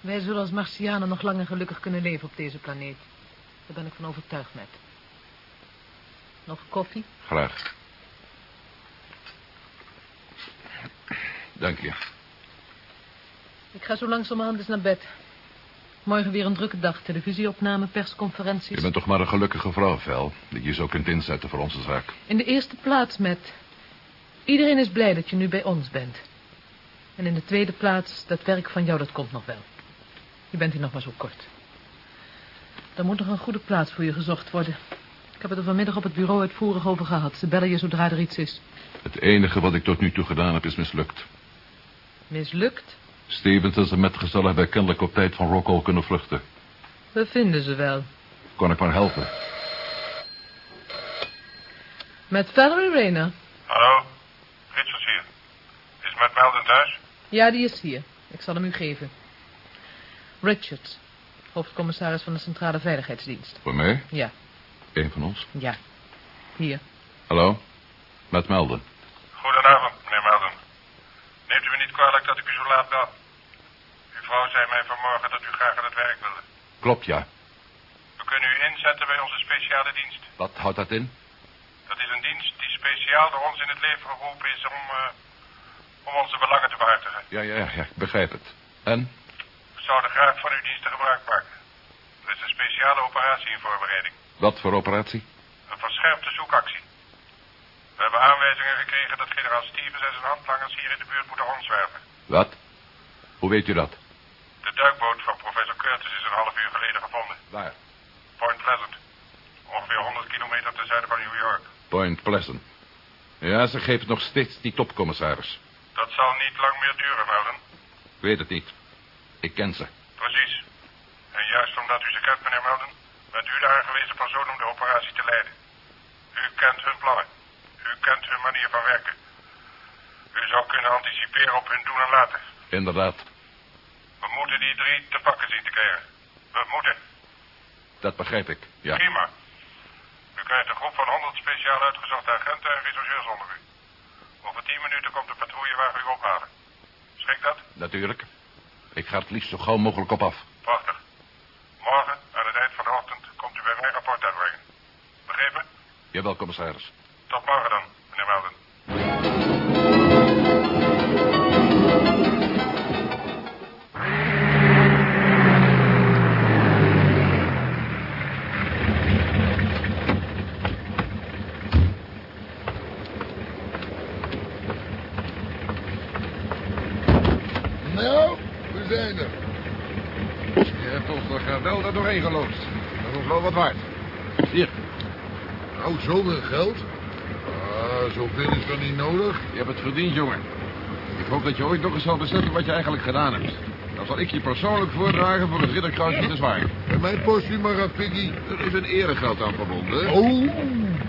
Wij zullen als Martianen nog lang en gelukkig kunnen leven op deze planeet. Daar ben ik van overtuigd, met. Nog koffie? Graag. Dank je. Ik ga zo langzamerhand eens naar bed. Morgen weer een drukke dag. Televisieopname, persconferenties. Je bent toch maar een gelukkige vrouw, Vel. Dat je zo kunt inzetten voor onze zaak. In de eerste plaats, met. Iedereen is blij dat je nu bij ons bent. En in de tweede plaats, dat werk van jou, dat komt nog wel. Je bent hier nog maar zo kort. Er moet nog een goede plaats voor je gezocht worden. Ik heb het er vanmiddag op het bureau uitvoerig over gehad. Ze bellen je zodra er iets is. Het enige wat ik tot nu toe gedaan heb, is mislukt. Mislukt? Stevens en zijn metgezellen hebben kennelijk op tijd van Rockall kunnen vluchten. We vinden ze wel. Kon ik maar helpen. Met Valerie Rayner. Hallo, Richards hier. Is met Melden thuis? Ja, die is hier. Ik zal hem u geven. Richards, hoofdcommissaris van de Centrale Veiligheidsdienst. Voor mij? Ja, Eén van ons. ja. Hier. Hallo? Met Melden. Goedenavond, meneer Melden. Neemt u me niet kwalijk dat ik u zo laat bel. Uw vrouw zei mij vanmorgen dat u graag aan het werk wilde. Klopt, ja. We kunnen u inzetten bij onze speciale dienst. Wat houdt dat in? Dat is een dienst die speciaal door ons in het leven geroepen is om, eh, om onze belangen te behartigen. Ja, ja, ja, ik begrijp het. En? Zouden graag van uw diensten gebruik maken. Er is een speciale operatie in voorbereiding. Wat voor operatie? Een verscherpte zoekactie. We hebben aanwijzingen gekregen dat generaal Stevens en zijn handlangers hier in de buurt moeten rondzwerven. Wat? Hoe weet u dat? De duikboot van professor Curtis is een half uur geleden gevonden. Waar? Point Pleasant. Ongeveer 100 kilometer ten zuiden van New York. Point Pleasant. Ja, ze geeft nog steeds die topcommissaris. Dat zal niet lang meer duren, Melden. Ik weet het niet. Ik ken ze. Precies. En juist omdat u ze kent, meneer Melden, bent u de aangewezen persoon om de operatie te leiden. U kent hun plannen. U kent hun manier van werken. U zou kunnen anticiperen op hun doen en laten. Inderdaad. We moeten die drie te pakken zien te krijgen. We moeten. Dat begrijp ik. Ja. Prima. U krijgt een groep van 100 speciaal uitgezochte agenten en rechercheurs onder u. Over 10 minuten komt de patrouillewagen u ophalen. Schikt dat? Natuurlijk. Ik ga het liefst zo gauw mogelijk op af. Prachtig. Morgen, aan het eind van de ochtend, komt u bij mij rapport uitbrengen. Begrepen? Jawel, commissaris. Tot morgen dan, geloodst. Dat is wel wat waard. Hier, Nou, zoveel geld? Ah, zoveel is dan niet nodig. je hebt het verdiend, jongen. Ik hoop dat je ooit nog eens zal beseffen wat je eigenlijk gedaan hebt. Dan zal ik je persoonlijk voordragen voor het ridderkruisje te zwaar. En mijn postuma Piggy. Er is een eregeld aan verbonden. Oh,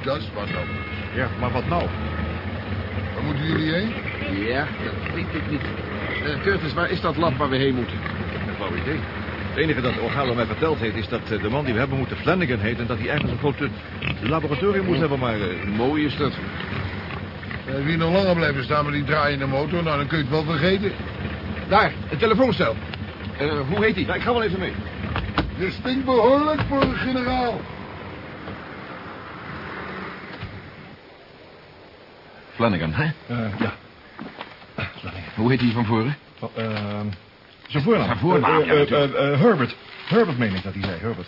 dat is wat anders. Ja, maar wat nou? Waar moeten jullie heen? Ja, dat weet ik niet. Eh, Curtis, waar is dat lab waar we heen moeten? Idee. Het enige dat O'Halloran mij verteld heeft... is dat eh, de man die we hebben moeten Flanagan heet... en dat hij ergens een groot eh, laboratorium moet hebben, maar... eh, Mooi is dat. Uh, wie nog langer blijven staan met die draaiende motor, nou dan kun je het wel vergeten. Daar, het telefoonstel. Eh, hoe heet hij? ja, ik ga wel even mee. Je stinkt behoorlijk voor een generaal. Flanagan, hè? Eh, ja. Ah, Flanagan. Hoe heet hij van voren? Oh, ehm, zijn voornaam. Zijn voornaam, Eh, ja, eh, eh, Herbert. Herbert meen ik dat hij zei, Herbert.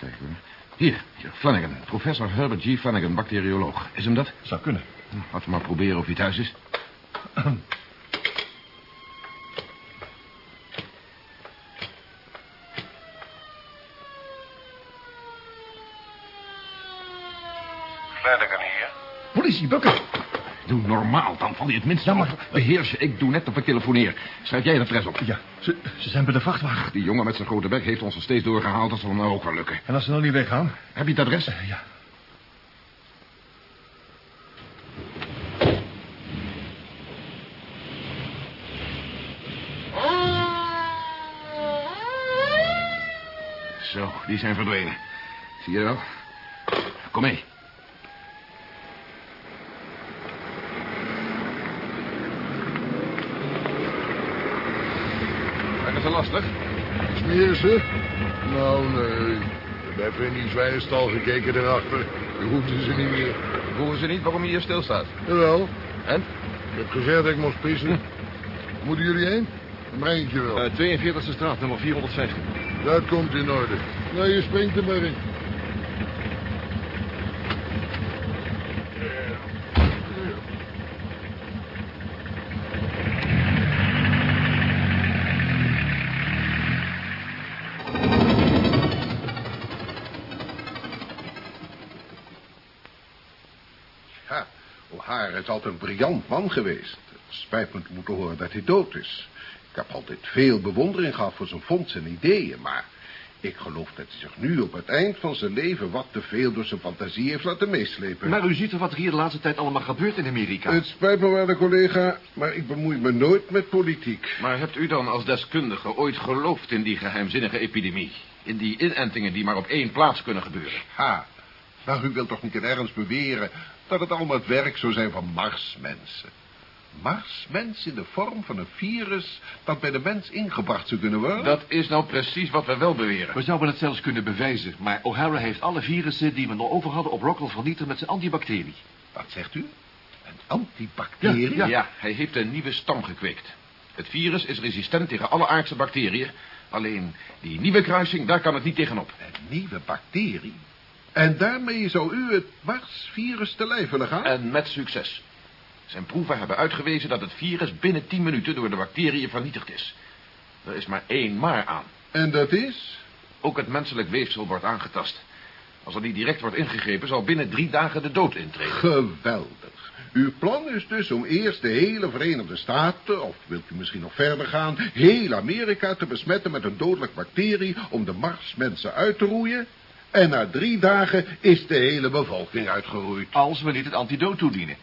Kijk hoor. Hier, hier, Flanagan. Professor Herbert G. Flanagan, bacterioloog. Is hem dat? Zou kunnen. Hm, Laten we maar proberen of hij thuis is. Flanagan hier. Politie, bukken. Doe val je het minst op. Beheers je, ik doe net of ik telefoneer. Schrijf jij de adres op. Ja, ze, ze zijn bij de vrachtwagen. Die jongen met zijn grote bek heeft ons er steeds doorgehaald. Dat zal hem nou ook wel lukken. En als ze nou niet weggaan? Heb je het adres? Eh, ja. Zo, die zijn verdwenen. Zie je wel? Kom mee. Zijn ze lastig? Smeren ze? Nou, nee. Ik heb even in die zwijnenstal gekeken daarachter. Die hoefden ze niet meer. Voelen ze niet waarom je hier stilstaat? Jawel, En? ik heb gezegd dat ik moest pissen. Moeten jullie heen? Dan breng ik je wel. Eh, 42e straat, nummer 450. Dat komt in orde. Nou, je springt er maar in. Ja, O'Hara is altijd een briljant man geweest. Het spijt me te moeten horen dat hij dood is. Ik heb altijd veel bewondering gehad voor zijn fondsen en ideeën, maar... ik geloof dat hij zich nu op het eind van zijn leven wat te veel door zijn fantasie heeft laten meeslepen. Maar u ziet toch wat er hier de laatste tijd allemaal gebeurt in Amerika? Het spijt me wel, de collega, maar ik bemoei me nooit met politiek. Maar hebt u dan als deskundige ooit geloofd in die geheimzinnige epidemie? In die inentingen die maar op één plaats kunnen gebeuren? Ha, nou, u wilt toch niet in ernst beweren dat het allemaal het werk zou zijn van Marsmensen? Marsmensen in de vorm van een virus dat bij de mens ingebracht zou kunnen worden? Dat is nou precies wat we wel beweren. We zouden het zelfs kunnen bewijzen, maar O'Hara heeft alle virussen die we nog over hadden op Rockwell vernietigd met zijn antibacterie. Wat zegt u? Een antibacterie? Ja, Ja, hij heeft een nieuwe stam gekweekt. Het virus is resistent tegen alle aardse bacteriën. Alleen die nieuwe kruising, daar kan het niet tegenop. Een nieuwe bacterie? En daarmee zou u het Mars-virus te lijf willen gaan? En met succes. Zijn proeven hebben uitgewezen dat het virus binnen 10 minuten door de bacteriën vernietigd is. Er is maar één maar aan. En dat is? Ook het menselijk weefsel wordt aangetast. Als er niet direct wordt ingegrepen, zal binnen drie dagen de dood intreden. Geweldig. Uw plan is dus om eerst de hele Verenigde Staten, of wilt u misschien nog verder gaan, heel Amerika te besmetten met een dodelijk bacterie om de Marsmensen uit te roeien. En na drie dagen is de hele bevolking uitgeroeid. Als we niet het antidoot toedienen.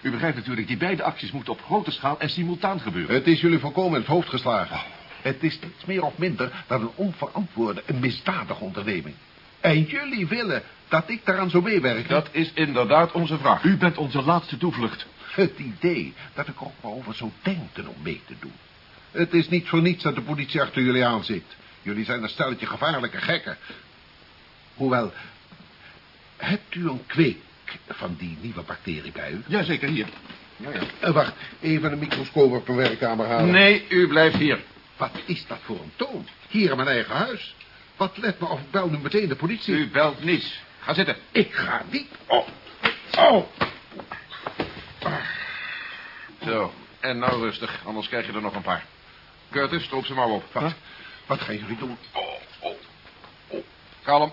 U begrijpt natuurlijk, die beide acties moeten op grote schaal en simultaan gebeuren. Het is jullie volkomen in het hoofd geslagen. Het is niets meer of minder dan een onverantwoorde, een misdadige onderneming. En jullie willen dat ik daaraan zou meewerken? Dat is inderdaad onze vraag. U bent onze laatste toevlucht. Het idee dat ik ook maar over zou denken om mee te doen. Het is niet voor niets dat de politie achter jullie aan zit. Jullie zijn een stelletje gevaarlijke gekken. Hoewel, hebt u een kweek van die nieuwe bacterie bij u? Jazeker, hier. Ja, ja. Eh, wacht, even een microscoop op mijn werkkamer halen. Nee, u blijft hier. Wat is dat voor een toon? Hier in mijn eigen huis. Wat let me of ik bel nu meteen de politie. U belt niets. Ga zitten. Ik ga niet op. Oh. Zo, en nou rustig, anders krijg je er nog een paar. Curtis, stroop ze maar op. Wat? Wat gaan jullie doen? Oh, oh. Kalm.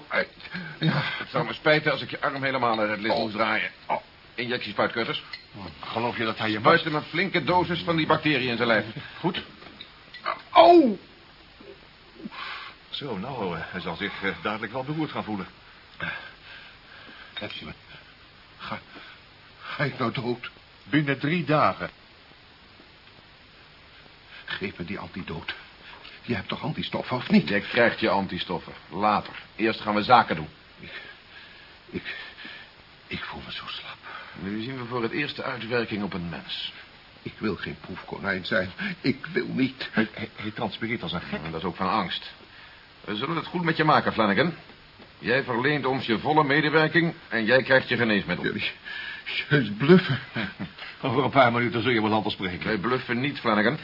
Ja, Het zou me spijten als ik je arm helemaal naar het licht moest draaien. Oh. Injectiespuit, Curtis. Geloof je dat hij je Spuit hem een flinke dosis van die bacteriën in zijn lijf. Goed? Oh! Zo, nou, eh, hij zal zich eh, dadelijk wel beroerd gaan voelen. Capsule. Ga, ga ik nou dood? Binnen drie dagen. Geef me die antidoot. Je hebt toch antistoffen, of niet? Jij krijgt je antistoffen. Later. Eerst gaan we zaken doen. Ik, ik voel me zo slap. Nu zien we voor het eerst de uitwerking op een mens. Ik wil geen proefkonijn zijn. Ik wil niet. Hij, hij, hij transpireert als een gek. En dat is ook van angst. We zullen het goed met je maken, Flanagan. Jij verleent ons je volle medewerking en jij krijgt je geneesmiddel. Jullie, jullie bluffen. Over een paar minuten zul je wel anders spreken. Wij bluffen niet, Flanagan.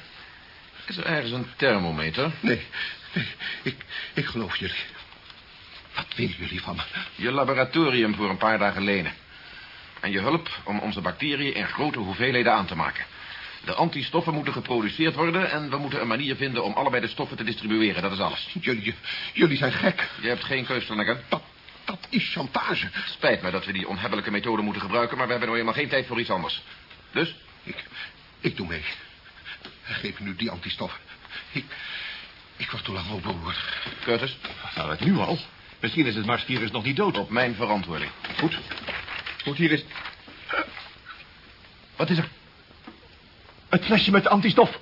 Is er ergens een thermometer? Nee, nee, ik, ik geloof jullie. Wat willen jullie van me? Je laboratorium voor een paar dagen lenen. En je hulp om onze bacteriën in grote hoeveelheden aan te maken. De antistoffen moeten geproduceerd worden... en we moeten een manier vinden om allebei de stoffen te distribueren. Dat is alles. Jullie, jullie zijn gek. Je hebt geen keus, Flanagan. Dat, dat is chantage. Spijt me dat we die onhebbelijke methode moeten gebruiken... maar we hebben nou helemaal geen tijd voor iets anders. Dus? Ik, ik doe mee. Geef me nu die antistoffen. Ik, ik word te lang overhoord. Curtis, Nou, het nu al. Misschien is het Marsvirus nog niet dood. op mijn verantwoording. Goed. Goed, hier is... Wat is er? Het flesje met de antistof.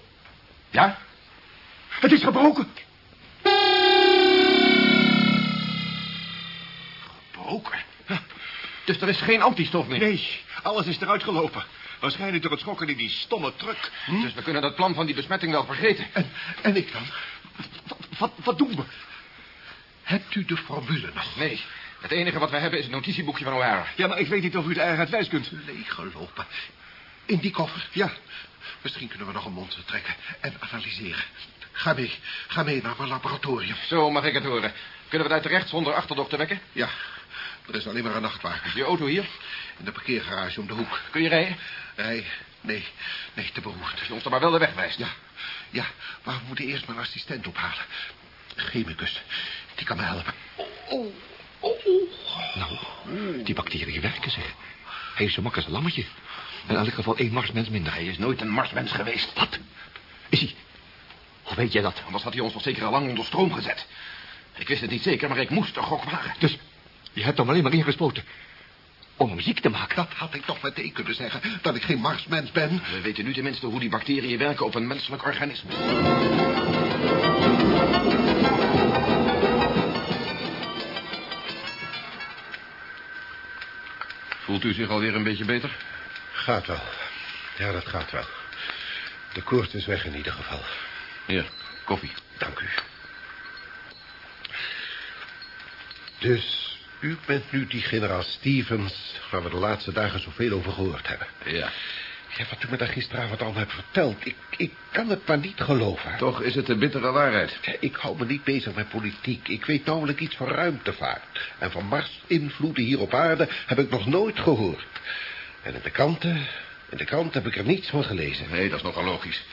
Ja? Het is gebroken. Gebroken? Dus er is geen antistof meer? Nee, alles is eruit gelopen. Waarschijnlijk door het schokken in die stomme truck. Dus we kunnen dat plan van die besmetting wel vergeten. En, en ik dan? Wat, wat doen we? Hebt u de formule nog? Nee, het enige wat we hebben is het notitieboekje van O'Hara. Ja, maar ik weet niet of u het erg uit wijs kunt. Leeggelopen. In die koffer? Ja. Misschien kunnen we nog een monster trekken en analyseren. Ga mee. Ga mee naar mijn laboratorium. Zo mag ik het horen. Kunnen we daar terecht zonder achterdocht te wekken? Ja. Er is alleen maar een nachtwaker. Is je auto hier? In de parkeergarage om de hoek. Kun je rijden? Rij? Nee. Nee, te beroerd. Als je ons dan maar wel de weg wijst. Ja. Ja, maar we moeten eerst mijn assistent ophalen. Chemicus. Die kan me helpen. Oh, oh, oh. Nou, die bacteriën werken, zeg. Hij is zo mak als een lammetje. In elk geval één marsmens minder. Hij is nooit een marsmens geweest. Wat? Is hij? Hoe weet jij dat? Anders had hij ons toch zeker al lang onder stroom gezet. Ik wist het niet zeker, maar ik moest een gok wagen. Dus je hebt hem alleen maar ingespoten om hem ziek te maken. Dat had ik toch meteen kunnen zeggen, dat ik geen marsmens ben. We weten nu tenminste hoe die bacteriën werken op een menselijk organisme. Voelt u zich alweer een beetje beter? Gaat wel. Ja, dat gaat wel. De koorts is weg in ieder geval. Hier, koffie. Dank u. Dus u bent nu die generaal Stevens... waar we de laatste dagen zoveel over gehoord hebben. Ja. Ja, wat u me daar gisteravond al hebt verteld... Ik, ik kan het maar niet geloven. Toch is het de bittere waarheid. Ja, Ik hou me niet bezig met politiek. Ik weet nauwelijks iets van ruimtevaart. En van Mars-invloeden hier op aarde heb ik nog nooit gehoord. En in de kranten... In de krant heb ik er niets van gelezen. Nee, dat is nogal logisch.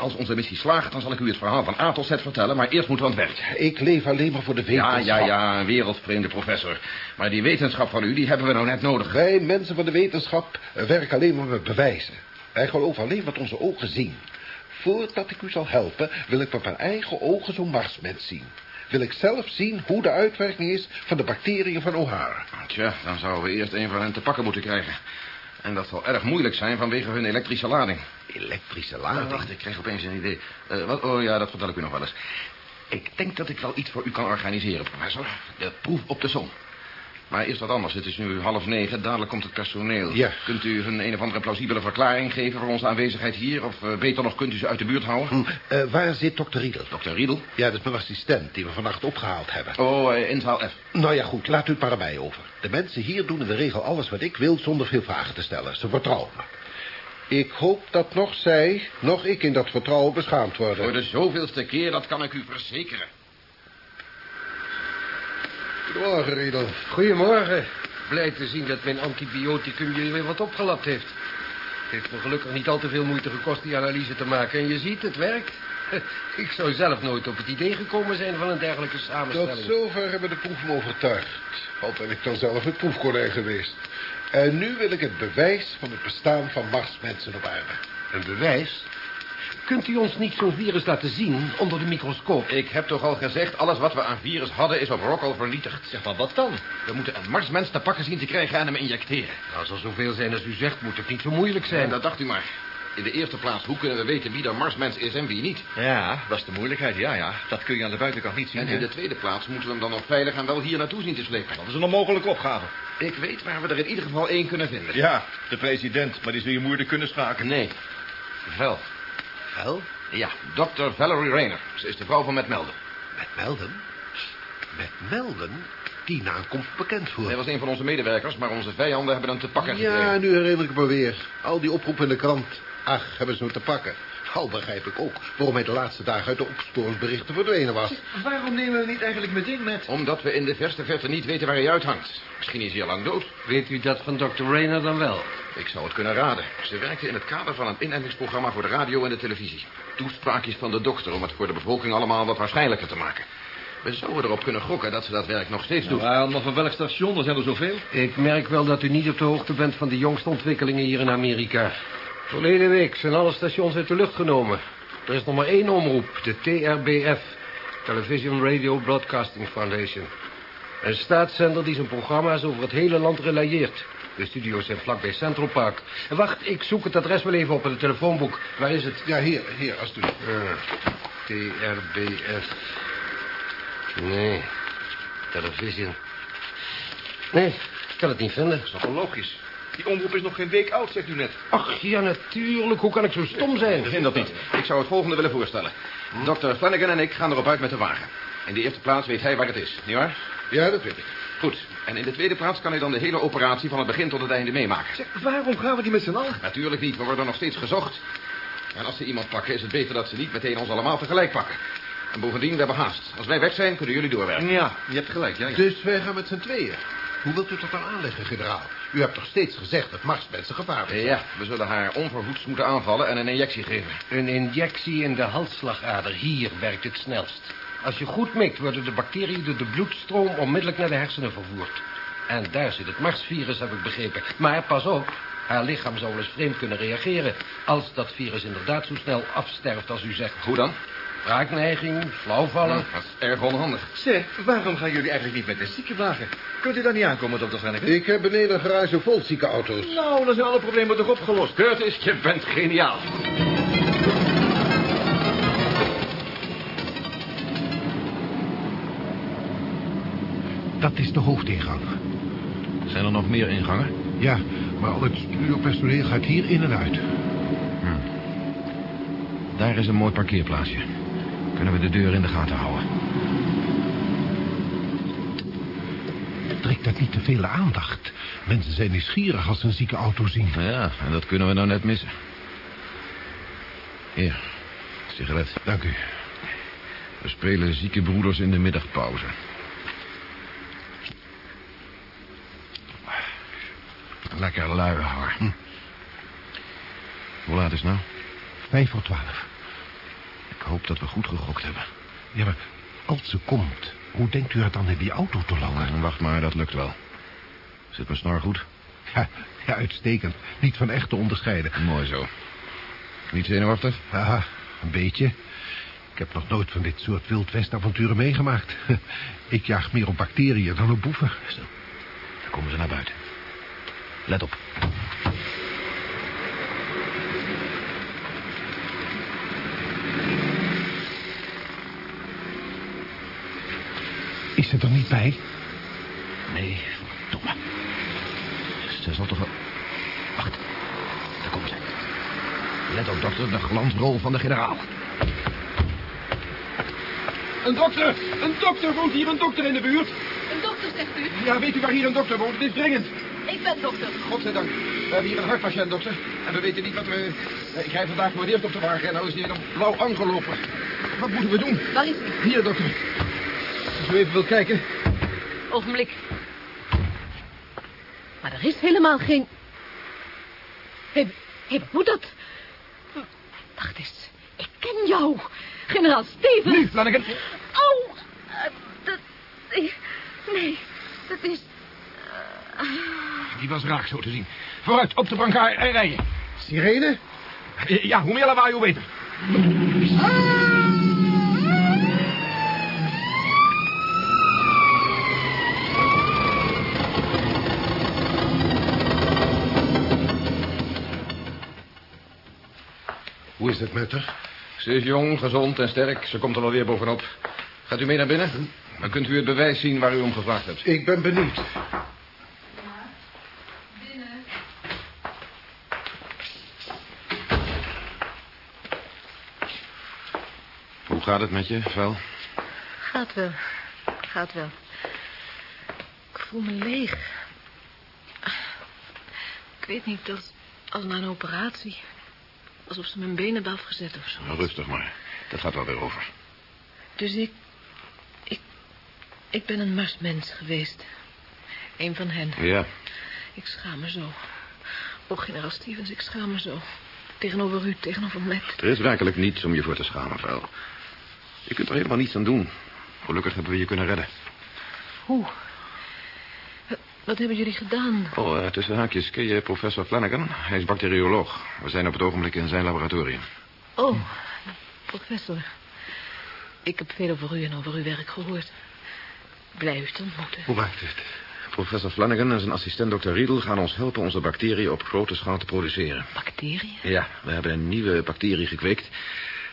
Als onze missie slaagt, dan zal ik u het verhaal van A tot Z vertellen... maar eerst moeten we aan het werk. Ik leef alleen maar voor de Ja, wetenschap. ja, ja, een wereldvreemde professor. Maar die wetenschap van u, die hebben we nou net nodig. Wij mensen van de wetenschap werken alleen maar met bewijzen. Wij geloven alleen wat onze ogen zien. Voordat ik u zal helpen, wil ik met mijn eigen ogen zo'n marsmens zien. Wil ik zelf zien hoe de uitwerking is van de bacteriën van O'Hara. Tja, dan zouden we eerst een van hen te pakken moeten krijgen. En dat zal erg moeilijk zijn vanwege hun elektrische lading. Elektrische lading? wacht, ik kreeg opeens een idee. Eh, wat? Oh ja, dat vertel ik u nog wel eens. Ik denk dat ik wel iets voor u kan organiseren, professor. De proef op de zon. Maar eerst wat anders. Het is nu half negen, dadelijk komt het personeel. Ja. Kunt u hun een of andere plausibele verklaring geven voor onze aanwezigheid hier? Of eh, beter nog, kunt u ze uit de buurt houden? Hm, eh, waar zit dokter Riedel? Dokter Riedel? Ja, dat is mijn assistent die we vannacht opgehaald hebben. Oh, eh, inzaal F. Nou ja, goed, laat u het maar mij over. De mensen hier doen in de regel alles wat ik wil zonder veel vragen te stellen. Ze vertrouwen me. Ik hoop dat nog zij, nog ik in dat vertrouwen beschaamd worden. Voor de zoveelste keer, dat kan ik u verzekeren. Goedemorgen, Riedel. Goedemorgen. Blij te zien dat mijn antibioticum jullie weer wat opgelapt heeft. Het heeft me gelukkig niet al te veel moeite gekost die analyse te maken. En je ziet, het werkt. Ik zou zelf nooit op het idee gekomen zijn van een dergelijke Tot samenstelling. zover hebben de proef me overtuigd. Al ben ik dan zelf het proefkonijn geweest. En nu wil ik het bewijs van het bestaan van marsmensen op aarde. Een bewijs? Kunt u ons niet zo'n virus laten zien onder de microscoop? Ik heb toch al gezegd, alles wat we aan virus hadden is op Rockall vernietigd. Zeg maar, wat dan? We moeten een marsmens te pakken zien te krijgen en hem injecteren. Nou, als er zoveel zijn als u zegt, moet het niet zo moeilijk zijn. En dat dacht u maar. In de eerste plaats, hoe kunnen we weten wie de marsmens is en wie niet? Ja, dat is de moeilijkheid, ja, ja. Dat kun je aan de buitenkant niet zien, En hè? in de tweede plaats moeten we hem dan nog veilig en wel hier naartoe zien te slepen. Dat is een onmogelijke opgave. Ik weet waar we er in ieder geval één kunnen vinden. Ja, de president, maar die is weer moeilijk kunnen schaken. Nee. Vel. Wel, Ja, Dr. Valerie Rayner. Ze is de vrouw van Matt Melden. met Melden? Melden? Die naam komt bekend voor. Hij was een van onze medewerkers, maar onze vijanden hebben hem te pakken gekregen. Ja, nu herinner ik me weer. Al die oproepen in de krant. Ach, hebben ze hem te pakken. Al begrijp ik ook waarom hij de laatste dagen uit de opsporingsberichten verdwenen was. Waarom nemen we niet eigenlijk meteen met? Omdat we in de verste verte niet weten waar hij uithangt. Misschien is hij al lang dood. Weet u dat van Dr. Rayner dan wel? Ik zou het kunnen raden. Ze werkte in het kader van een inentingsprogramma voor de radio en de televisie. Toespraakjes van de dokter om het voor de bevolking allemaal wat waarschijnlijker te maken. We zouden erop kunnen gokken dat ze dat werk nog steeds doet. Ja, maar van welk station? Er zijn er zoveel. Ik merk wel dat u niet op de hoogte bent van de jongste ontwikkelingen hier in Amerika. Verleden week zijn alle stations uit de lucht genomen. Er is nog maar één omroep, de TRBF, Television Radio Broadcasting Foundation. Een staatszender die zijn programma's over het hele land relayeert. De studio's zijn vlakbij Central Park. En wacht, ik zoek het adres wel even op in het telefoonboek. Waar is het? Ja, hier, hier, alsjeblieft. Ah, TRBF. Nee, television. Nee, ik kan het niet vinden. Dat is nogal logisch. Die omroep is nog geen week oud, zegt u net. Ach, ja, natuurlijk. Hoe kan ik zo stom zijn? Begin dat niet. Ik zou het volgende willen voorstellen. Dokter Flanagan en ik gaan erop uit met de wagen. In de eerste plaats weet hij waar het is, nietwaar? Ja, dat weet ik. Goed. En in de tweede plaats kan hij dan de hele operatie van het begin tot het einde meemaken. Zeg, waarom gaan we die met z'n allen? Natuurlijk niet, we worden nog steeds gezocht. En als ze iemand pakken, is het beter dat ze niet meteen ons allemaal tegelijk pakken. En bovendien, we hebben haast. Als wij weg zijn, kunnen jullie doorwerken. Ja, je hebt gelijk, ja. ja. Dus wij gaan met z'n tweeën. Hoe wilt u dat dan aanleggen, generaal? U hebt toch steeds gezegd dat Marsmensen gevaarlijk zijn? Ja, we zullen haar onverhoeds moeten aanvallen en een injectie geven. Een injectie in de halsslagader. Hier werkt het snelst. Als je goed mikt, worden de bacteriën door de bloedstroom onmiddellijk naar de hersenen vervoerd. En daar zit het Marsvirus, heb ik begrepen. Maar pas op, haar lichaam zou wel eens vreemd kunnen reageren... als dat virus inderdaad zo snel afsterft als u zegt. Hoe dan? Raakneiging, flauwvallen. Hm, dat is erg onhandig. Zeg, waarom gaan jullie eigenlijk niet met de ziekenwagen? Kunt u daar niet aankomen, dokter Flanagan? Ik heb beneden een garage vol zieke auto's. Nou, dan zijn alle problemen toch opgelost. Curtis, je bent geniaal. Dat is de hoofdingang. Zijn er nog meer ingangen? Ja, maar al het studiopersoneel gaat hier in en uit. Daar is een mooi parkeerplaatsje. Kunnen we de deur in de gaten houden. Trekt dat niet te veel aandacht? Mensen zijn nieuwsgierig als ze een zieke auto zien. Ja, en dat kunnen we nou net missen. Hier, sigaret. Dank u. We spelen zieke broeders in de middagpauze. Lekker lui, hoor. Hm. Hoe laat is het nou? Vijf voor twaalf. Ik hoop dat we goed gegokt hebben. Ja, maar als ze komt, hoe denkt u haar dan in die auto te lokken? Wacht maar, dat lukt wel. Zit mijn snor goed? Ja, ja, uitstekend. Niet van echt te onderscheiden. Mooi zo. Niet zenuwachtig? Ja, een beetje. Ik heb nog nooit van dit soort wildwest-avonturen meegemaakt. Ik jaag meer op bacteriën dan op boeven. Zo. Dan komen ze naar buiten. Let op. Is ze er niet bij? Nee, verdomme. Ze zal toch wel... Wacht. Daar komen ze. Let op, dokter, de glansrol van de generaal. Een dokter! Een dokter! Woont hier een dokter in de buurt? Een dokter, zegt u? Ja, weet u waar hier een dokter woont? Het is dringend. Ik ben dokter. Godzijdank. We hebben hier een hartpatiënt, dokter. En we weten niet wat we... Eh, Ik rij vandaag voor het eerst op de wagen en nou is hij dan blauw aangelopen. Wat moeten we doen? Waar is u? Hier, dokter. Als u even wil kijken. Ogenblik. Maar er is helemaal geen... Hé, hé, wat moet dat? Wacht eens. Ik ken jou. Generaal Stevens. Nu, Flanagan. Oh, dat... Nee, dat is... Die was raak, zo te zien. Vooruit, op de brancard en rijden. Sirene? Ja, hoe meer lawaai, hoe beter. Hoe is het met haar? Ze is jong, gezond en sterk. Ze komt er wel weer bovenop. Gaat u mee naar binnen? Dan kunt u het bewijs zien waar u om gevraagd hebt. Ik ben benieuwd. Hoe gaat het met je, Vel? Gaat wel. Gaat wel. Ik voel me leeg. Ik weet niet, als, als na een operatie. Alsof ze mijn benen hebben afgezet of zo. Nou, rustig maar. Dat gaat wel weer over. Dus ik... Ik... Ik ben een marsmens geweest. Een van hen. Ja. Ik schaam me zo. Oh, generaal Stevens, ik schaam me zo. Tegenover u, tegenover Matt. Er is werkelijk niets om je voor te schamen, Vel. Je kunt er helemaal niets aan doen. Gelukkig hebben we je kunnen redden. Hoe? Wat- hebben jullie gedaan? Oh, eh, tussen haakjes, ken je professor Flanagan? Hij is bacterioloog. We zijn op het ogenblik in zijn laboratorium. Oh, professor. Ik heb veel over u en over uw werk gehoord. Blij u te ontmoeten. Hoe maakt het? Professor Flanagan en zijn assistent Dr. Riedel gaan ons helpen onze bacteriën op grote schaal te produceren. Bacteriën? Ja, we hebben een nieuwe bacterie gekweekt...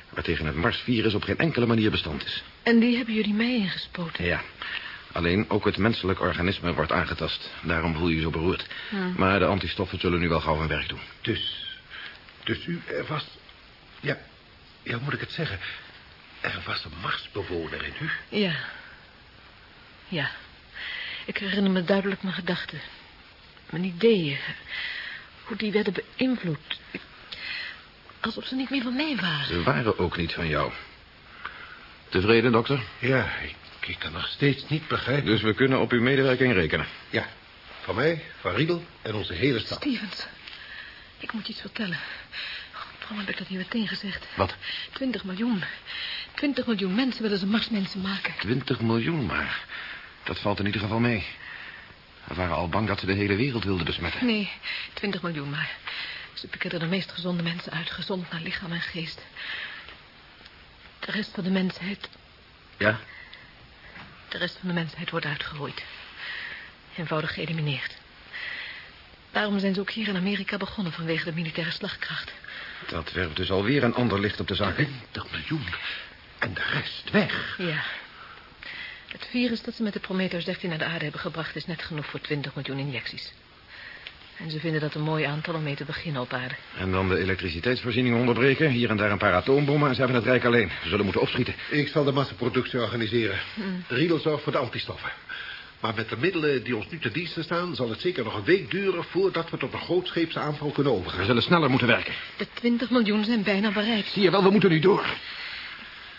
waar tegen het Marsvirus op geen enkele manier bestand is. En die hebben jullie mij ingespoten. Ja. Alleen ook het menselijk organisme wordt aangetast. Daarom voel je je zo beroerd. Maar de antistoffen zullen nu wel gauw hun werk doen. Dus, dus u, er was... Ja, ja, hoe moet ik het zeggen? Er was een Marsbewoner in u. Ja. Ja. Ik herinner me duidelijk mijn gedachten. Mijn ideeën. Hoe die werden beïnvloed. Alsof ze niet meer van mij waren. Ze waren ook niet van jou. Tevreden, dokter? Ja, ik, ik kan nog steeds niet begrijpen. Dus we kunnen op uw medewerking rekenen. Ja, van mij, van Riedel en onze hele stad. Stevens. Ik moet je iets vertellen. Waarom heb ik dat niet meteen gezegd? Wat? 20 miljoen. 20 miljoen mensen willen ze marsmensen maken. 20 miljoen maar. Dat valt in ieder geval mee. We waren al bang dat ze de hele wereld wilden besmetten. Nee, 20 miljoen maar. Ze pikken er de meest gezonde mensen uit. Gezond naar lichaam en geest. De rest van de mensheid... Ja? De rest van de mensheid wordt uitgeroeid. Eenvoudig geëlimineerd. Daarom zijn ze ook hier in Amerika begonnen vanwege de militaire slagkracht. Dat werpt dus alweer een ander licht op de zaak. 20 miljoen. En de rest weg. Ja. Het virus dat ze met de Prometheus 13 naar de aarde hebben gebracht... is net genoeg voor 20 miljoen injecties. En ze vinden dat een mooi aantal om mee te beginnen op aarde. En dan de elektriciteitsvoorziening onderbreken. Hier en daar een paar atoombommen en ze hebben het rijk alleen. Ze zullen moeten opschieten. Ik zal de massaproductie organiseren. Riedel zorgt voor de antistoffen. Maar met de middelen die ons nu ten dienste staan... zal het zeker nog een week duren... voordat we tot een grootscheepse aanval kunnen We overgaan. zullen sneller moeten werken. De 20 miljoen zijn bijna bereikt. Zie je wel, we moeten nu door.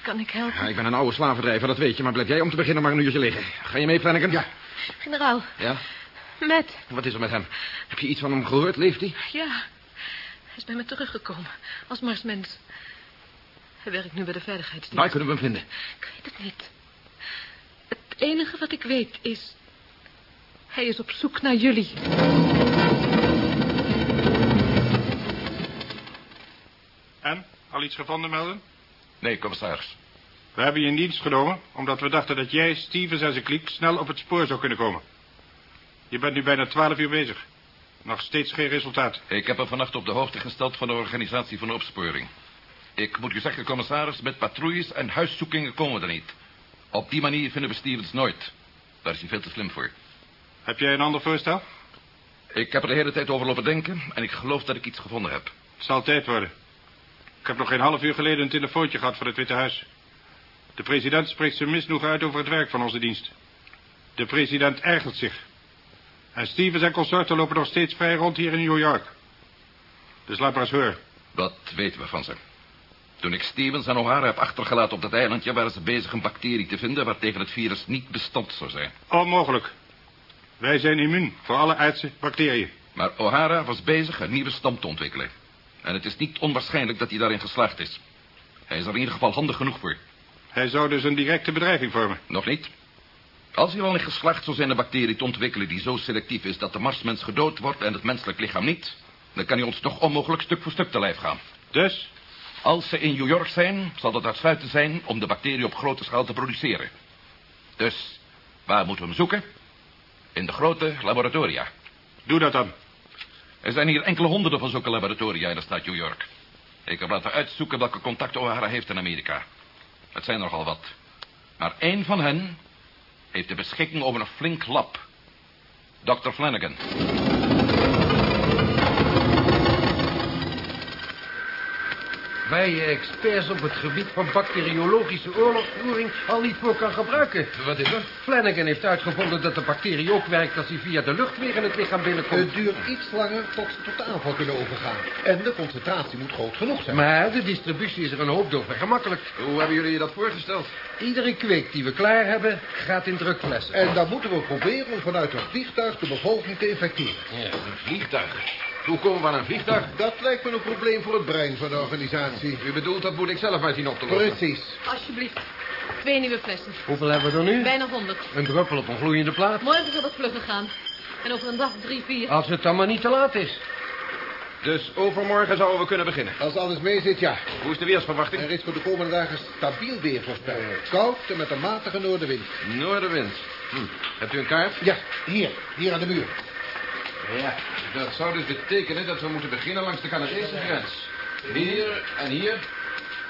Kan ik helpen? Ja, ik ben een oude slavendrijver, dat weet je. Maar blijf jij om te beginnen maar een uurtje liggen. Ga je mee, Flanagan? Ja. Generaal, Ja? Matt. Wat is er met hem? Heb je iets van hem gehoord? Leeft hij? Ja, hij is bij me teruggekomen. Als marsmens. Hij werkt nu bij de veiligheidsdienst. Waar kunnen we hem vinden? Ik weet het niet. Het enige wat ik weet is... Hij is op zoek naar jullie. En? Al iets gevonden, Melden? Nee, commissaris. We hebben je in dienst genomen... omdat we dachten dat jij, Stevens en zijn kliek... snel op het spoor zou kunnen komen. Je bent nu bijna twaalf uur bezig. Nog steeds geen resultaat. Ik heb hem vannacht op de hoogte gesteld van de organisatie van de opsporing. Ik moet u zeggen, commissaris, met patrouilles en huiszoekingen komen we er niet. Op die manier vinden we Stevens nooit. Daar is hij veel te slim voor. Heb jij een ander voorstel? Ik heb er de hele tijd over lopen denken en ik geloof dat ik iets gevonden heb. Het zal tijd worden. Ik heb nog geen half uur geleden een telefoontje gehad van het Witte Huis. De president spreekt zijn misnoegen uit over het werk van onze dienst. De president ergert zich. En Stevens en consorten lopen nog steeds vrij rond hier in New York. Dus laat maar eens horen. Wat weten we van ze? Toen ik Stevens en O'Hara heb achtergelaten op dat eilandje... waren ze bezig een bacterie te vinden... waar tegen het virus niet bestand zou zijn. Onmogelijk. Wij zijn immuun voor alle aardse bacteriën. Maar O'Hara was bezig een nieuwe stam te ontwikkelen. En het is niet onwaarschijnlijk dat hij daarin geslaagd is. Hij is er in ieder geval handig genoeg voor. Hij zou dus een directe bedreiging vormen. Nog niet. Als hij al in geslaagd zou zijn een bacterie te ontwikkelen die zo selectief is dat de marsmens gedood wordt en het menselijk lichaam niet, dan kan hij ons toch onmogelijk stuk voor stuk te lijf gaan. Dus, Als ze in New York zijn, zal dat uitsluitend zijn om de bacterie op grote schaal te produceren. Dus, waar moeten we hem zoeken? In de grote laboratoria. doe dat dan. Er zijn hier enkele honderden van zulke laboratoria in de stad New York. Ik heb laten uitzoeken welke contacten O'Hara heeft in Amerika. Het zijn er nogal wat. Maar één van hen heeft de beschikking over een flink lab. Dr. Flanagan. Waar je experts op het gebied van bacteriologische oorlogsvoering al niet voor kan gebruiken. Wat is er? Flanagan heeft uitgevonden dat de bacterie ook werkt als hij via de lucht weer in het lichaam binnenkomt. Het duurt iets langer tot ze tot de aanval kunnen overgaan. En de concentratie moet groot genoeg zijn. Maar de distributie is er een hoop door gemakkelijk. Hoe hebben jullie je dat voorgesteld? Iedere kweek die we klaar hebben, gaat in drukflessen. En dan moeten we proberen om vanuit een vliegtuig de bevolking te infecteren. Ja, een vliegtuig. Hoe komen we aan een vliegtuig? Dat lijkt me een probleem voor het brein van de organisatie. U bedoelt, dat moet ik zelf maar zien op te lossen. Precies. Alsjeblieft. Twee nieuwe flessen. Hoeveel hebben we er nu? Bijna honderd. Een druppel op een gloeiende plaat. Morgen zal het vlugger gaan. En over een dag drie, vier. Als het dan maar niet te laat is. Dus overmorgen zouden we kunnen beginnen. Als alles mee zit, ja. Hoe is de weersverwachting? Er is voor de komende dagen stabiel weer voorspeld. Koud en met een matige noordenwind. Noordenwind. Hm. Hebt u een kaart? Ja, hier. Hier aan de muur. Ja. Dat zou dus betekenen dat we moeten beginnen langs de Canadese grens. Hier en hier.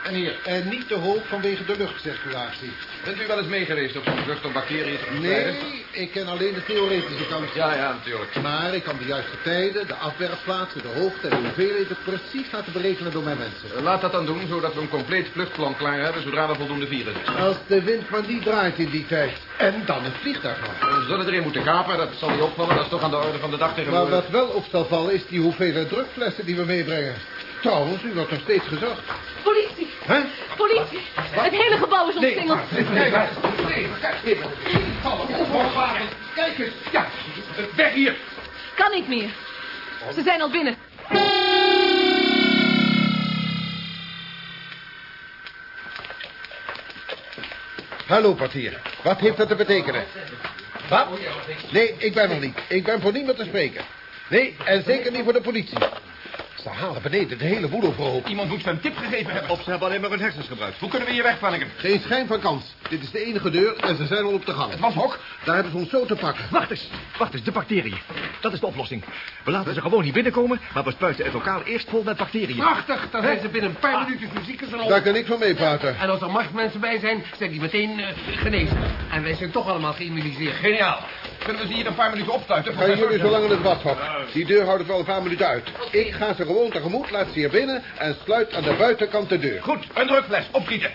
En hier, En niet te hoog vanwege de luchtcirculatie. bent u wel eens meegeweest op zo'n vlucht om bacteriën te? Nee, ik ken alleen de theoretische kant. Ja, ja, natuurlijk. Maar ik kan de juiste tijden, de afwerpplaatsen, de hoogte en de hoeveelheden precies laten berekenen door mijn mensen. Eh, Laat dat dan doen, zodat we een compleet vluchtplan klaar hebben... zodra we voldoende vieren. Als de wind maar niet draait in die tijd. En dan het vliegtuig nog. We zullen er een moeten kapen, dat zal niet opvallen. Dat is toch aan de orde van de dag Maar tegenwoordig. wat wel op zal vallen is die hoeveelheid drukflessen die we meebrengen. Trouwens, u wordt nog steeds gezocht. Politie! Hè? Politie! Het hele gebouw is omsingeld. Nee, maar, nee, kijk even. Kijk eens. Ja, weg hier. Kan niet meer. Ze zijn al binnen. Hallo, portier. Wat heeft dat te betekenen? Wat? Nee, ik ben er niet. Ik ben voor niemand te spreken. Nee, en zeker niet voor de politie. Ze halen beneden de hele boel overhoop. Iemand moet ze een tip gegeven hebben. Of ze hebben alleen maar hun hersens gebruikt. Hoe kunnen we hier weg, Flanagan? Geen schijn van kans. Dit is de enige deur en ze zijn al op de gang. Het washok. Daar hebben ze ons zo te pakken. Wacht eens, wacht eens, de bacteriën. Dat is de oplossing. We laten ze gewoon niet binnenkomen, maar we spuiten het lokaal eerst vol met bacteriën. Prachtig, dan zijn ze binnen een paar minuutjes fysiek en Daar kan ik van meepraten. En als er machtmensen bij zijn, zijn die meteen eh, genezen. En wij zijn toch allemaal geïmmuniseerd. Geniaal. Kunnen we ze hier een paar minuten opsluiten? Gaan jullie zo lang in het washok. Die deur houdt het wel een paar minuten uit. Ik ga ze gewoon tegemoet, laat ze hier binnen... en sluit aan de buitenkant de deur. Goed, een drukfles. Opschieten.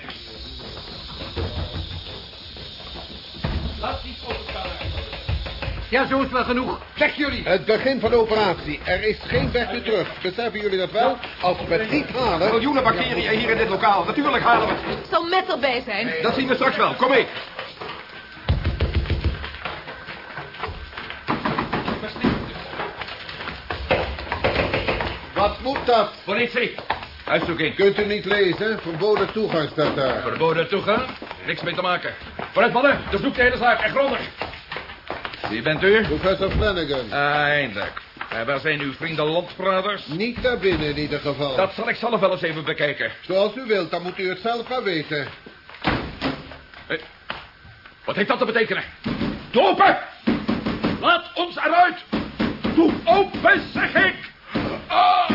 Ja, zo is wel genoeg. Zeg jullie. Het begin van de operatie. Er is geen weg meer terug. Beseffen jullie dat wel? Als we het niet halen... Miljoenen bacteriën hier in dit lokaal. Natuurlijk halen we het. Zal met erbij zijn. Dat zien we straks wel. Kom mee. Wat moet dat? Politie. Uitzoeking. Kunt u niet lezen? Verboden toegang staat daar. Verboden toegang. Niks mee te maken. Vooruit, mannen. De hele zaak. En grondig. Wie bent u? Professor Flanagan. Eindelijk. En waar zijn uw vrienden landverraders? Niet naar binnen in ieder geval. Dat zal ik zelf wel eens even bekijken. Zoals u wilt, dan moet u het zelf gaan weten. Eh, Wat heeft dat te betekenen? Doe open! Laat ons eruit! Doe open, zeg ik! Ah!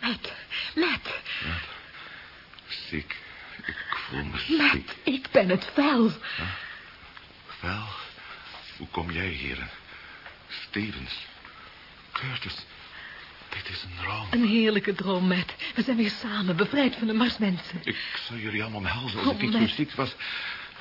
Matt, Matt, Ziek. Ik voel me Matt, ziek. ik ben het vuil. Wel, hoe kom jij hier? Stevens. Curtis. Dit is een droom. Een heerlijke droom, Matt. We zijn weer samen, bevrijd van de marsmensen. Ik zou jullie allemaal omhelzen als Oh, ik niet zo ziek was.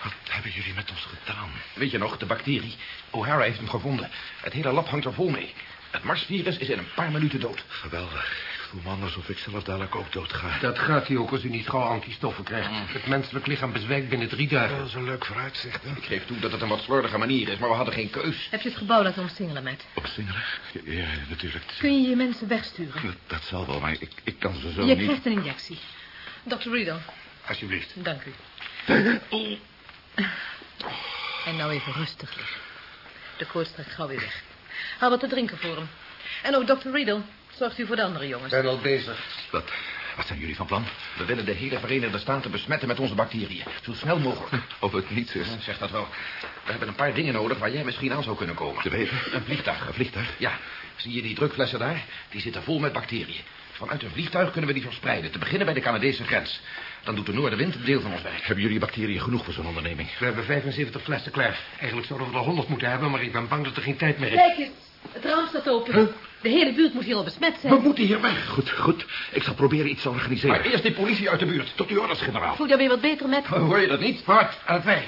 Wat hebben jullie met ons gedaan? Weet je nog, de bacterie? O'Hara heeft hem gevonden. Het hele lab hangt er vol mee. Het marsvirus is in een paar minuten dood. Geweldig. Ik voel me anders of ik zelf dadelijk ook dood ga. Dat gaat hij ook als u niet gauw antistoffen krijgt. Het menselijk lichaam bezwijkt binnen drie dagen. Dat is een leuk vooruitzicht, hè? Ik geef toe dat het een wat slordige manier is, maar we hadden geen keus. Heb je het gebouw laten omsingelen, Matt? Opzingelen? Ja, ja, natuurlijk. Kun je je mensen wegsturen? Dat, dat zal wel, maar ik, ik kan ze zo Je niet... krijgt een injectie. Dr. Riedel, Alsjeblieft. dank u. En nou even rustig liggen. De koorts trekt gauw weer weg. Haal wat te drinken voor hem. En ook Dr. Riedel, zorgt u voor de andere jongens. ben al bezig. Wat, wat zijn jullie van plan? We willen de hele Verenigde Staten besmetten met onze bacteriën. Zo snel mogelijk. Of het niets is. Zeg dat wel. We hebben een paar dingen nodig waar jij misschien aan zou kunnen komen. Te weten? Een vliegtuig. Een vliegtuig? Ja. Zie je die drukflessen daar? Die zitten vol met bacteriën. Vanuit een vliegtuig kunnen we die verspreiden. Te beginnen bij de Canadese grens. Dan doet de noordenwind een deel van ons werk. Hebben jullie bacteriën genoeg voor zo'n onderneming? We hebben 75 flessen klaar. Eigenlijk zouden we er 100 moeten hebben, maar ik ben bang dat er geen tijd meer is. Kijk eens, het raam staat open. De hele buurt moet hier al besmet zijn. We moeten hier weg. Goed, goed. Ik zal proberen iets te organiseren. Maar eerst die politie uit de buurt. Tot uw orders, generaal. Voel je weer wat beter, Matt? Hoor je dat niet? Hard, aan het werk.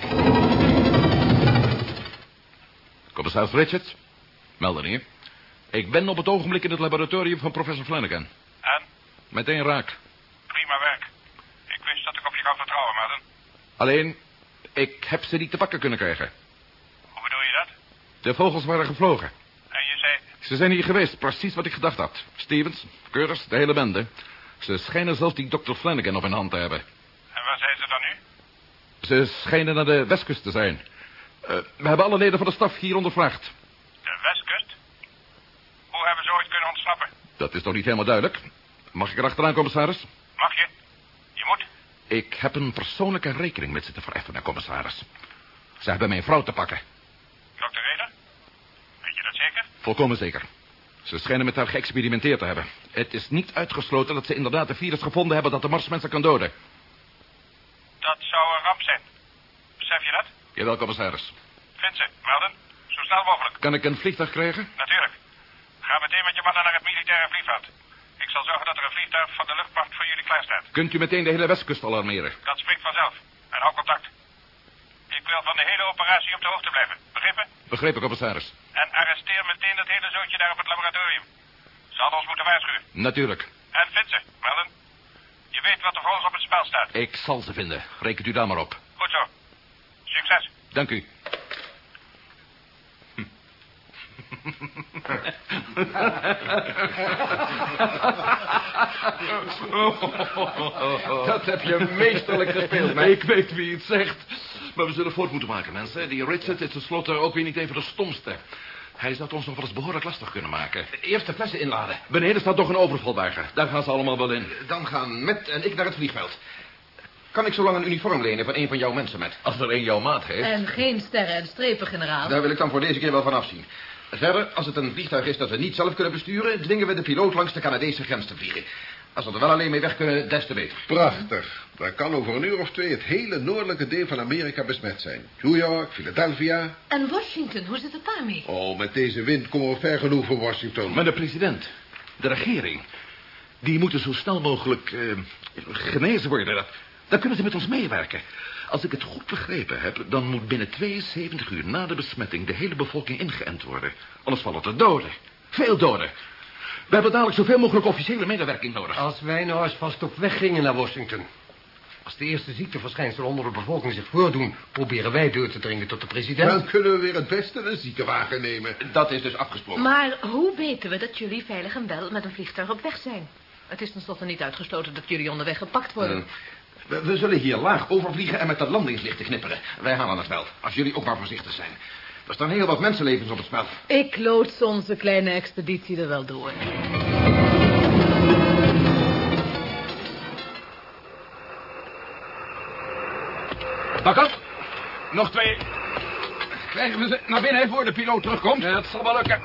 Commissaris Richards, melder hier. Ik ben op het ogenblik in het laboratorium van professor Flanagan. En? Meteen raak. Prima werk. Ik wist dat ik op je kan vertrouwen, Madden. Alleen, ik heb ze niet te pakken kunnen krijgen. Hoe bedoel je dat? De vogels waren gevlogen. En je zei... Ze zijn hier geweest, precies wat ik gedacht had. Stevens, Curtis, de hele bende. Ze schijnen zelfs die dokter Flanagan op hun hand te hebben. En waar zijn ze dan nu? Ze schijnen naar de westkust te zijn. Eh, we hebben alle leden van de staf hier ondervraagd. De westkust? Hoe hebben ze ooit kunnen ontsnappen? Dat is nog niet helemaal duidelijk. Mag ik erachteraan, commissaris? Mag je? Je moet. Ik heb een persoonlijke rekening met ze te vereffenen, commissaris. Ze hebben mijn vrouw te pakken. Dokter Reder? Weet je dat zeker? Volkomen zeker. Ze schijnen met haar geëxperimenteerd te hebben. Het is niet uitgesloten dat ze inderdaad een virus gevonden hebben dat de Marsmensen kan doden. Dat zou een ramp zijn. Besef je dat? Jawel, commissaris. Vincent, melden. Zo snel mogelijk. Kan ik een vliegtuig krijgen? Natuurlijk. Ga meteen met je mannen naar het militaire vliegveld. Ik zal zorgen dat er een vliegtuig van de luchtmacht voor jullie klaar staat. Kunt u meteen de hele westkust alarmeren? Dat spreekt vanzelf. En hou contact. Ik wil van de hele operatie op de hoogte blijven. Begrepen? Begrepen, commissaris. En arresteer meteen dat hele zootje daar op het laboratorium. Ze hadden ons moeten waarschuwen. Natuurlijk. En Vincent, melden. Je weet wat er voor ons op het spel staat. Ik zal ze vinden. Rekent u daar maar op. Goed zo. Succes. Dank u. Dat heb je meesterlijk gespeeld, man. Ik weet wie het zegt. Maar we zullen voort moeten maken, mensen. Die Richard is tenslotte ook weer niet even de stomste. Hij zou het ons nog wel eens behoorlijk lastig kunnen maken. Eerst de flessen inladen. Beneden staat nog een overvalwagen. Daar gaan ze allemaal wel in. Dan gaan Met en ik naar het vliegveld. Kan ik zo lang een uniform lenen van een van jouw mensen, Met? Als er een jouw maat heeft. En geen sterren en strepen, generaal. Daar wil ik dan voor deze keer wel van afzien. Verder, als het een vliegtuig is dat we niet zelf kunnen besturen... dwingen we de piloot langs de Canadese grens te vliegen. Als we er wel alleen mee weg kunnen, des te beter. Prachtig. Dan kan over een uur of twee het hele noordelijke deel van Amerika besmet zijn. New York, Philadelphia. En Washington, hoe zit het daarmee? Oh, met deze wind komen we ver genoeg voor Washington. Maar de president, de regering... die moeten zo snel mogelijk eh, genezen worden. Dat, dan kunnen ze met ons meewerken. Als ik het goed begrepen heb, dan moet binnen 72 uur na de besmetting... de hele bevolking ingeënt worden. Anders vallen er doden. Veel doden. We hebben dadelijk zoveel mogelijk officiële medewerking nodig. Als wij nou eens vast op weg gingen naar Washington. Als de eerste ziekteverschijnselen onder de bevolking zich voordoen... proberen wij door te dringen tot de president. Dan kunnen we weer het beste een ziekenwagen nemen. Dat is dus afgesproken. Maar hoe weten we dat jullie veilig en wel met een vliegtuig op weg zijn? Het is tenslotte niet uitgesloten dat jullie onderweg gepakt worden. We, we zullen hier laag overvliegen en met dat landingslicht te knipperen. Wij halen het wel, als jullie ook maar voorzichtig zijn. Er staan heel wat mensenlevens op het spel. Ik loods onze kleine expeditie er wel door. Bakker, nog twee. Krijgen we ze naar binnen voor de piloot terugkomt? Ja, dat zal wel lukken.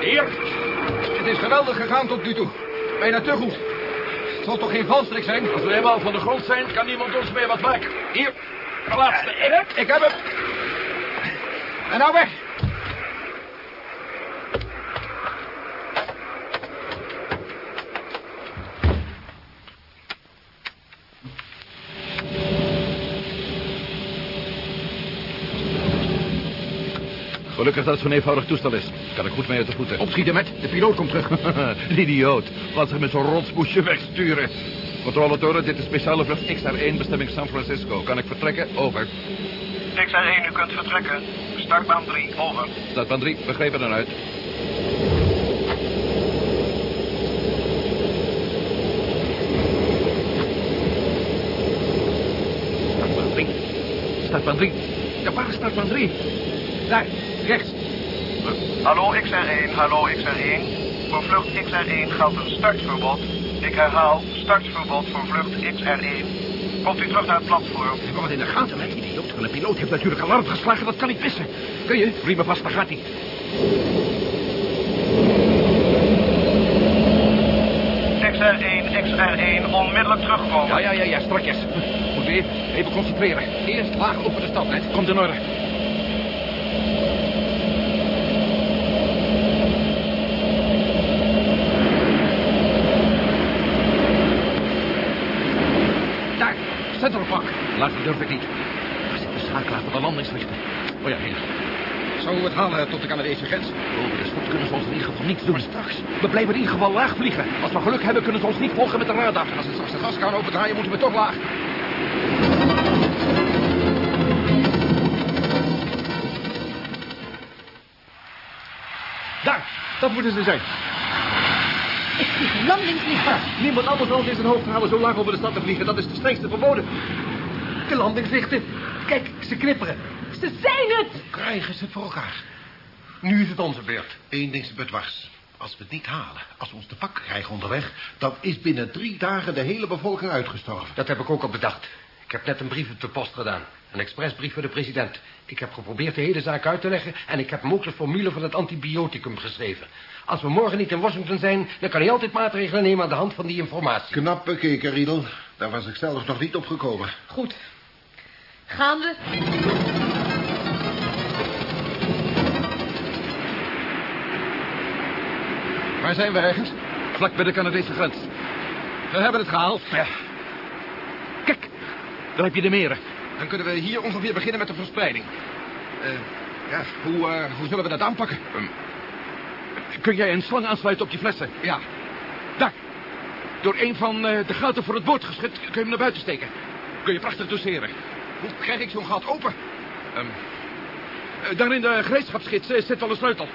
Hier. Het is geweldig gegaan tot nu toe. Bijna te goed. Zal toch geen valstrik zijn? Als we helemaal van de grond zijn, kan niemand ons meer wat maken. Hier, de laatste. Ik heb hem. En nou weg. Gelukkig dat het zo'n eenvoudig toestel is. Kan ik goed mee uit de voeten. Opschieten met. De piloot komt terug. Idioot. Laat zich met zo'n rotsmoesje wegsturen. Controle Toren, dit is speciale vlucht XR1, bestemming San Francisco. Kan ik vertrekken? Over. XR1, u kunt vertrekken. Startbaan 3, over. Startbaan 3, begrepen dan uit. Startbaan 3. Startbaan 3. Ja, waar is startbaan 3? Daar, rechts. Hallo XR1, hallo XR1. Voor vlucht XR1 geldt een startverbod. Ik herhaal, startverbod voor vlucht XR1. Komt u terug naar het platform. Maar wat in de gaten met idioot. Een piloot heeft natuurlijk alarm geslagen, dat kan niet missen. Kun je? Riemen vast, daar gaat hij. XR1, XR1, onmiddellijk terugkomen. Ja, ja, ja, ja, strakjes. Moet even, even concentreren. Eerst laag over de stad, hè. Komt in orde. Daar, Central Park. Laat durf ik niet. Daar zit de schakelaar van de landingslichten. Oh ja, hier. Zouden we het halen tot de Canadese grens? Boven de kunnen ze ons in ieder geval niets doen. Maar straks, we blijven in ieder geval laag vliegen. Als we geluk hebben, kunnen ze ons niet volgen met de radar. Als we straks de gaskraan opendraaien, moeten we toch laag. Daar, dat moeten ze zijn. Landingslichten. Niemand anders dan in zijn hoofd halen zo laag over de stad te vliegen. Dat is de strengste verboden. De landingslichten. Kijk, ze knipperen. Ze zijn het. Krijgen ze het voor elkaar. Nu is het onze beurt. Eén ding is me dwars. Als we het niet halen, als we ons te pakken krijgen onderweg... dan is binnen drie dagen de hele bevolking uitgestorven. Dat heb ik ook al bedacht. Ik heb net een brief op de post gedaan. Een expressbrief voor de president. Ik heb geprobeerd de hele zaak uit te leggen... en ik heb hem ook de formule van het antibioticum geschreven. Als we morgen niet in Washington zijn... dan kan hij altijd maatregelen nemen aan de hand van die informatie. Knap bekeken, Riedel. Daar was ik zelf nog niet op gekomen. Goed. Gaan we? Waar zijn we ergens? Vlak bij de Canadese grens. We hebben het gehaald. Ja. Daar heb je de meren. Dan kunnen we hier ongeveer beginnen met de verspreiding. Eh, ja, hoe, eh, hoe zullen we dat aanpakken? Ehm, Kun jij een slang aansluiten op die flessen? Ja, Daar. Door een van eh, de gaten voor het bootgeschut kun je hem naar buiten steken. Kun je prachtig doseren. hoe krijg ik zo'n gat open? Eh, daar in de gereedschapsgids zit wel een sleutel.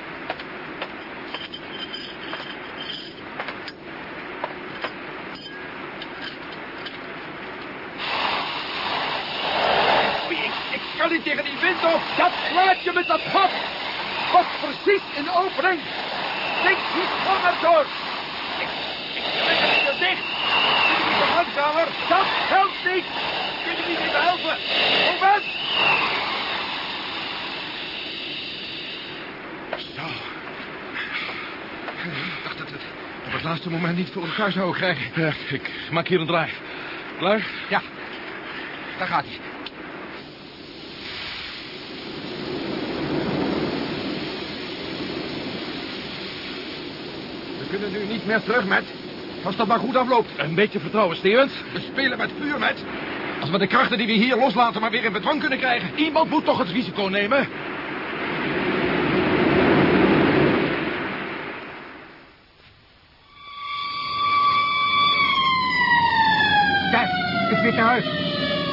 Ik, ik kan niet tegen die wind op. Dat plaatje met dat gat. Gat precies in de opening. Denk niet langer door. Ik, ik leg het niet zo dicht. Kun je niet zo langzamer? Dat helpt niet. Kun je niet even helpen? Moment. Zo. Ik dacht dat we het op het laatste moment niet voor elkaar zouden krijgen. Ja, ik maak hier een draai. Klaar? Ja, daar gaat hij. We kunnen nu niet meer terug, met. Als dat maar goed afloopt. Een beetje vertrouwen, Stevens. We spelen met vuur, met. Als we de krachten die we hier loslaten maar weer in bedwang kunnen krijgen. Iemand moet toch het risico nemen. Kijk, het Witte Huis.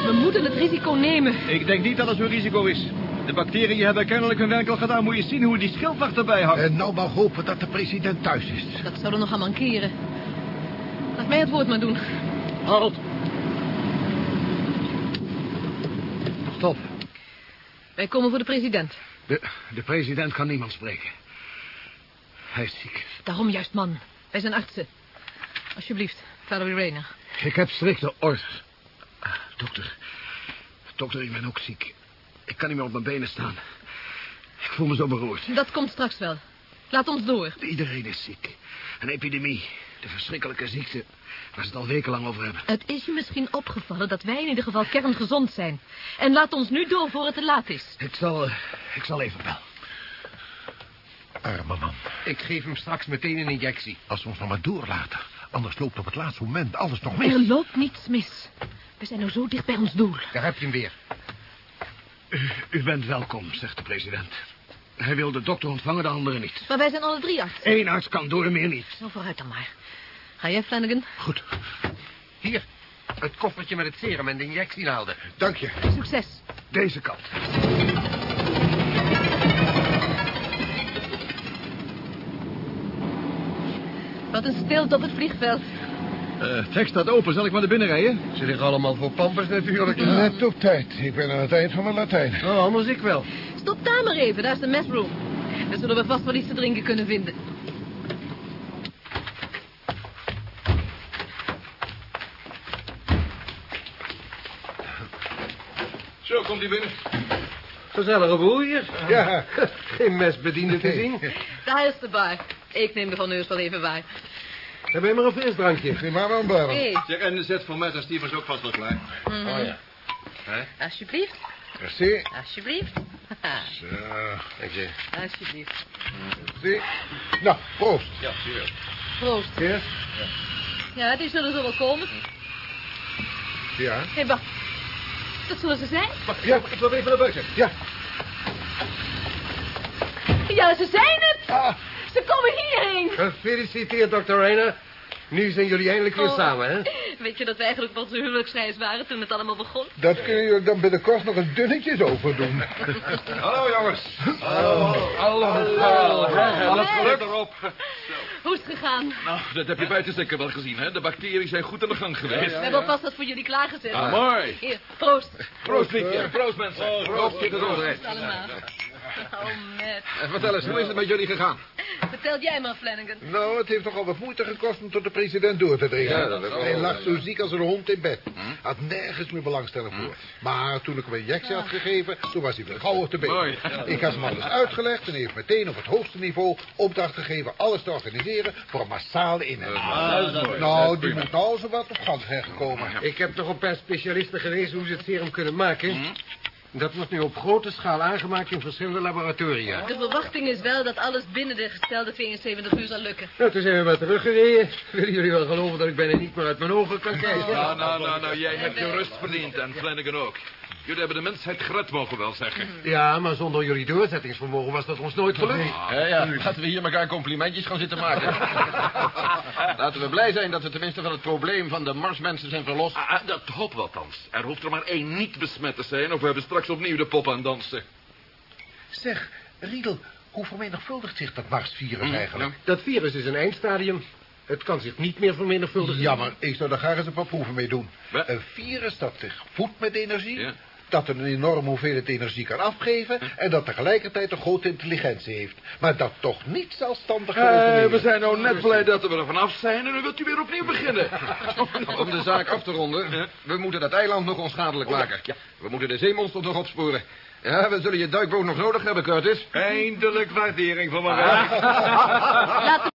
We moeten het risico nemen. Ik denk niet dat het zo'n risico is. De bacteriën hebben kennelijk hun werk al gedaan. Moet je zien hoe die schildwacht erbij hangt. En nou maar hopen dat de president thuis is. Dat zou er nog aan mankeren. Laat mij het woord maar doen. Harold. Stop. Wij komen voor de president. De, de president kan niemand spreken. Hij is ziek. Daarom juist, man. Wij zijn artsen. Alsjeblieft, Valerie Rayner. Ik heb strikte orders. Ah, Dokter. Dokter, ik ben ook ziek. Ik kan niet meer op mijn benen staan. Ik voel me zo beroerd. Dat komt straks wel. Laat ons door. Iedereen is ziek. Een epidemie. De verschrikkelijke ziekte waar ze het al wekenlang over hebben. Het is je misschien opgevallen dat wij in ieder geval kerngezond zijn. En laat ons nu door voor het te laat is. Ik zal, ik zal even bellen. Arme man. Ik geef hem straks meteen een injectie. Als we ons nog maar doorlaten. Anders loopt op het laatste moment alles nog Er mis. loopt niets mis. We zijn nou zo dicht bij ons doel. Daar heb je hem weer. U, u bent welkom, zegt de president. Hij wil de dokter ontvangen, de anderen niet. Maar wij zijn alle drie artsen. Eén arts kan door, meer niet. Nou, vooruit dan maar. Ga jij, Flanagan? Goed. Hier, het koffertje met het serum en de injectienaalden. Dank je. Succes. Deze kant. Wat een stilte op het vliegveld. Eh, het hek staat open. Zal ik maar naar binnen rijden? Ze liggen allemaal voor pampers natuurlijk. Net op tijd. Ik ben aan het eind van mijn Latijn. Nou, anders ik wel. Stop daar maar even, daar is de messroom. Daar zullen we vast wel iets te drinken kunnen vinden. Zo, komt hij binnen. Gezellige boel hier. Ja. Geen mesbediende te zien. Daar is de bar. Ik neem de van neus wel even waar. Heb je maar een frisdrankje? Neem maar wel een bar. Hé, Zeg, en de zet voor mij en Stevens ook vast wel klaar. mhm. Oh ja. alsjeblieft. Merci. Alsjeblieft. Zo. Dank je. alsjeblieft. Merci. Nou, proost. Ja, serieus. Proost. Ja. Ja, die zullen zo wel komen. Ja. Hé, hey, wacht. Dat zullen ze zijn? Wacht, ja, ik loop even naar buiten. Ja. Ja, ze zijn het! Ah. Ze komen hierheen! Gefeliciteerd, Dr. Rayner. Nu zijn jullie eindelijk weer Oh. samen, hè? Weet je dat we eigenlijk op onze huwelijksreis waren toen het allemaal begon? Dat kun je dan binnenkort nog een dunnetjes over doen. Hallo, jongens. Hallo, Alles geluk erop. Hoe is het gegaan? Nou, dat heb je buiten zeker wel gezien, hè? De bacteriën zijn goed aan de gang geweest. We hebben alvast wat voor jullie klaargezet. Ah, mooi. Hier, proost. Proost, liefje. Proost, mensen. Proost, is ons. Allemaal. Oh, Matt. En vertel eens, hoe is het met jullie gegaan? Vertel jij maar, Flanagan. Nou, het heeft nogal wat moeite gekost om tot de president door te dringen. Ja, dat is wel- Hij lag zo ziek als een hond in bed. Had nergens meer belangstelling voor. Maar toen ik hem een injectie had gegeven, toen was hij weer gauw op de been. Mooi. Ik had hem alles uitgelegd en hij heeft meteen op het hoogste niveau opdracht gegeven alles te organiseren voor een massale inenting. nou, die moet nou zo wat op gang zijn gekomen. Ik heb toch een paar specialisten gelezen hoe ze het serum kunnen maken. Dat wordt nu op grote schaal aangemaakt in verschillende laboratoria. De verwachting is wel dat alles binnen de gestelde 72 uur zal lukken. Nou, toen zijn we maar teruggereden. Willen jullie wel geloven dat ik bijna niet meer uit mijn ogen kan kijken? Nou, nou, nou, nou, jij hebt je rust verdiend en Flanagan ook. Jullie hebben de mensheid gered, mogen we wel zeggen. Ja, maar zonder jullie doorzettingsvermogen was dat ons nooit gelukt. Ja, ja, laten we hier elkaar complimentjes gaan zitten maken. laten we blij zijn dat we tenminste van het probleem van de Marsmensen zijn verlost. Ah, ah, dat hoop we althans. Er hoeft er maar één niet besmet te zijn... of we hebben straks opnieuw de pop aan dansen. Zeg, Riedel, hoe vermenigvuldigt zich dat Marsvirus eigenlijk? Dat virus is een eindstadium. Het kan zich niet meer vermenigvuldigen. Jammer, ik zou daar graag eens een paar proeven mee doen. Wat? Een virus dat zich voedt met energie... Ja. Dat een enorme hoeveelheid energie kan afgeven... en dat tegelijkertijd een grote intelligentie heeft. Maar dat toch niet zelfstandig Eh, overleven. we zijn nou net blij dat we er vanaf zijn... en dan wilt u weer opnieuw beginnen. Om de zaak af te ronden, we moeten dat eiland nog onschadelijk maken. We moeten de zeemonsters nog opsporen. Ja, we zullen je duikboot nog nodig hebben, Curtis. Eindelijk waardering van mijn Laat de